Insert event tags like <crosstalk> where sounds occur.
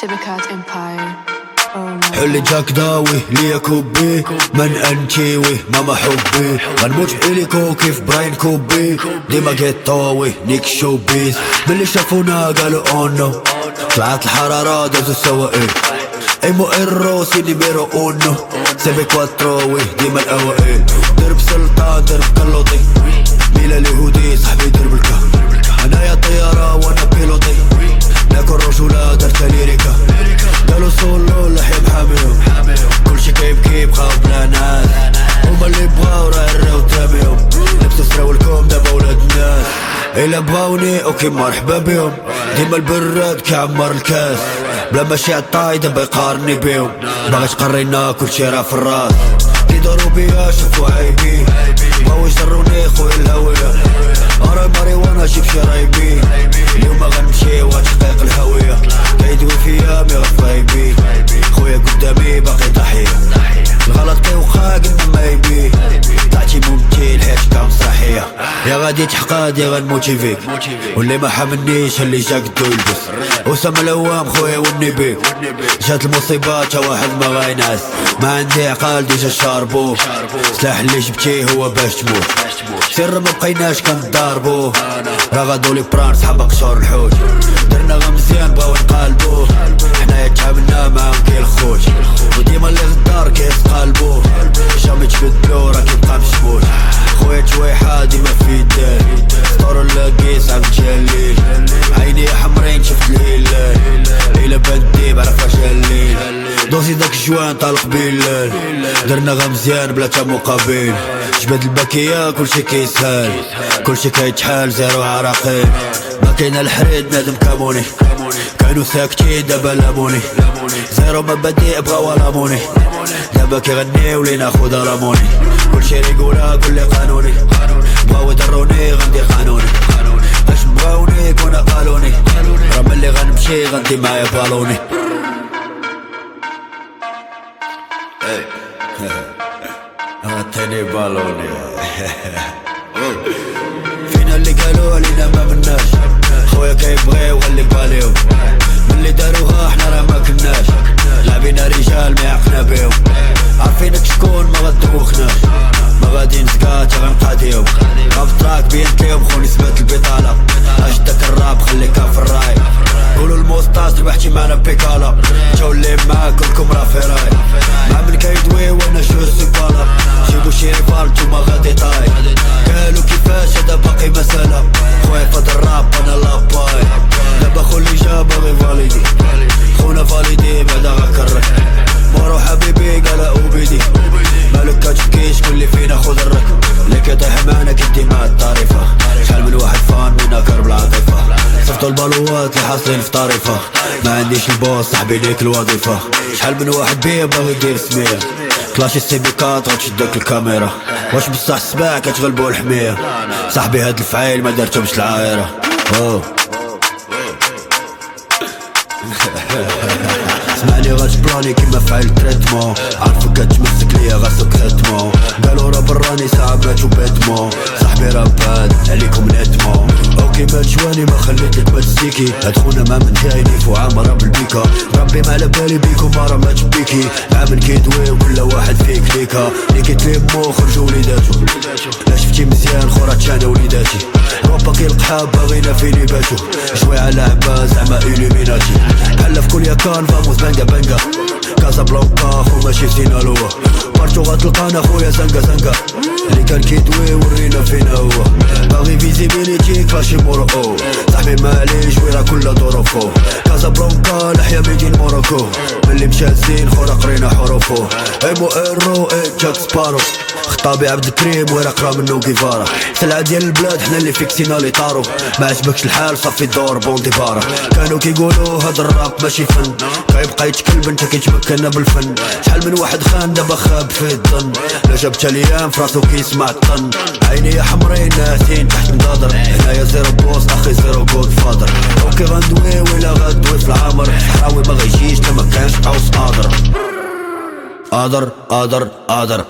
شبكات امباير حلي جاك داوي ليا كوبي؟ من انتيوي ماما حبي. غنموت إليكو كيف براين كوبي. ديما طاوي نيك شوبيز. باللي شافونا قالوا اونو طلعت الحرارة دازو السواقين. إيمو ايرو سيدي بيرو اونو سيفي كواتروي ديما الأوائل. درب سلطان درب الا بغاوني OK مرحبا بهم. ديما البراد كيعمر الكاس. بلا ماشي عطاي دابا يقارني بيهم باغي تقرينا كلشي راه في الراس. كيدارو بيا شافو يا غادي تحقاد يا غنموتي فيك. واللي ما حملنيش اللي جا قدو يلبس وسام الأوام خويا وني بيك جات المصيبة تا واحد ما غاينعس ما عندي عقال ديجا شاربو سلاح اللي جبتيه هو باش تموت. سر ما بقيناش كنضاربو راه غادو لي بران صحاب قشور الحوت. درنا غا مزيان بغاو نقالبو طالق بلال درنا غا مزيان بلا تا مقابل. جبد الباكية كلشي كيسهل. كلشي كيتحال زيرو عراقيل كاين الحريد نادم كاموني. كانوا ساكتين دابا لاموني زيرو مبادئ بغاو لاموني دابا كيغنيو لينا خودا راموني. كلشي ريقولا كل قانوني. عطيني بالوني فينا اللي قالوا علينا ما مناش خويا كيبغيو واللي باليهم ملي داروها إحنا راه ما كناش. لعبينا رجال ما يعقنا بيهم. عارفينك شكون؟ ما غدوخناش ما غادي نسكات غنقاديهم غنفتراك بينت ليهم خوني سبات البطالة. اجدك الراب خليك في الراي. قولوا الموستاس ربحتي معنا بيكالا. جاو اللي معاك كلكم راه في راي. مع الطريفة شحال من واحد فان منا كرب العاطفة. صفتو البالوات اللي حاصلين في طريفة ما عنديش البوس صاحبي ليك الوظيفة. شحال من واحد بيا باغي يدير سمية. كلاشي السيبيكات غتشدك الكاميرا. واش بصح السباع كتغلبو الحمية صاحبي هاد الفعيل ما دارتهمش العايرة أوه. <laughs> اسمعني غتبراني كيما فعل تريتمون عارفك كتمسك ليا غاسك ختمو ما خليتك ما تسيكي هاد خونا ما من جايني فو عامرة بالبيكا ربي ما على بالي بيكم ما تبيكي عامل كيدوي وكل واحد فيك ليكا. اللي كيتلمو خرجوا وليداتو. لا شفتي مزيان خورات أنا وليداتي. روبا كيلقحاب باغينا فيني باتو شوي على عباس زعما إليميناتي. بحال في كل يكان فاموس بانجا بانجا كازا بلانكا خو ماشي سينالوا بارتو غتلقانا خويا زنقا زنقا اللي كان كيدوي ورينا فينا هو. باغي فيزيبيليتي كلاشي مورو صاحبي معليش ويرا كل ظروفو كازا بلانكا لحيا ميدين موروكو ملي مشى الزين خورا قرينا حروفو إيمو إيرو إي جاك سبارو. خطابي عبد الكريم وين أقرأ منو كيفارا سلعة ديال البلاد حنا اللي فيكسينا لي طارو. ما عجبكش الحال صافي دور بوندي بارا كانوا كيقولوا هاد الراب ماشي فن. كيبقى يتكلب انت كيتمكن بالفن. شحال من واحد خان دابا خاب في الظن. لا جابت الأيام فراسو كيسمع الطن. عيني يا حمرين ناسين تحت نضادر هنايا زيرو بوست أخي زيرو جود فادر أوكي غندوي ولا غندوي في العمر. حراوي ما غيجيش تا ما كانش عاوز قادر قادر قادر قادر